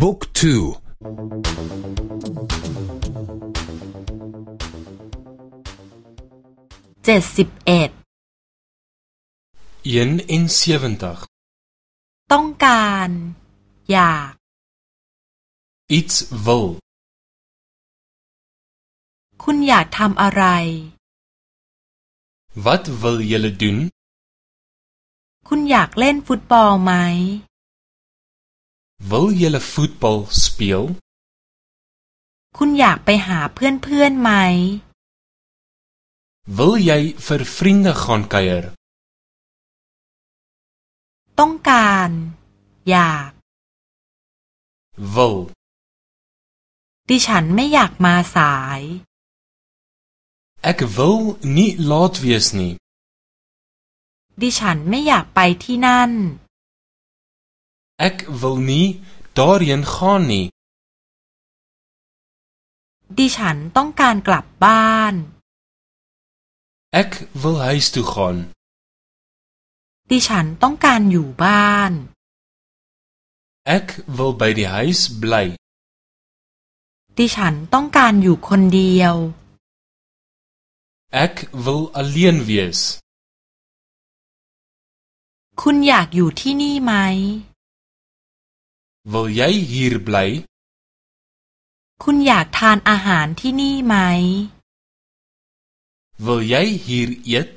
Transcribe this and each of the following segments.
book twoเจ็ดสิบเอ็ด een en sewentigต้องการ อยาก iets wil คุณอยากทำอะไร Wat wil julle doen คุณอยากเล่นฟุตบอลไหม Wil julle voetbal speel คุณอยากไปหาเพื่อนๆไหม Wil jy vir vriende gaan kuier ต้องการ อยาก Wil ดิฉันไม่อยากมาสาย Ek wil nie laat wees nie ดิฉันไม่อยากไปที่นั่น Ek wil nie daarheen gaan nie ดิฉันต้องการกลับบ้าน Ek wil huis toe gaan ดิฉันต้องการอยู่บ้าน Ek wil by die huis bly ดิฉันต้องการอยู่คนเดียว Ek wil alleen wees คุณอยากอยู่ที่นี่ไหม Wil jy hier bly คุณอยากทานอาหารที่นี่ไหม Wil jy hier eet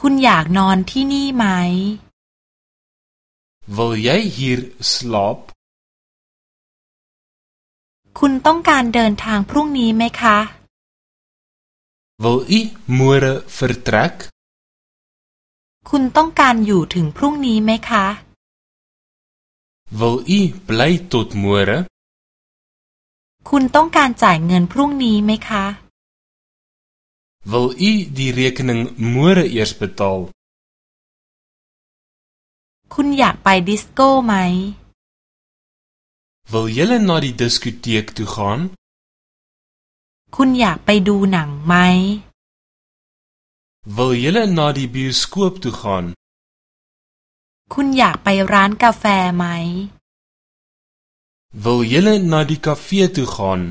คุณอยากนอนที่นี่ไหม Wil jy hier slaap คุณต้องการเดินทางพรุ่งนี้ไหมคะ Wil u môre vertrek คุณต้องการอยู่ถึงพรุ่งนี้ไหมคะ Wil u bly tot môre คุณต้องการจ่ายเงินพรุ่งนี้ไหมคะ Wil u die rekening môre eers betaal คุณอยากไปดิสโก้ไหม Wil julle na die diskoteek toe gaan คุณอยากไปดูหนังไหม Wil julle na die bioskoop toe gaan คุณอยากไปร้านกาแฟไหม Wil julle na die kafee toe gaan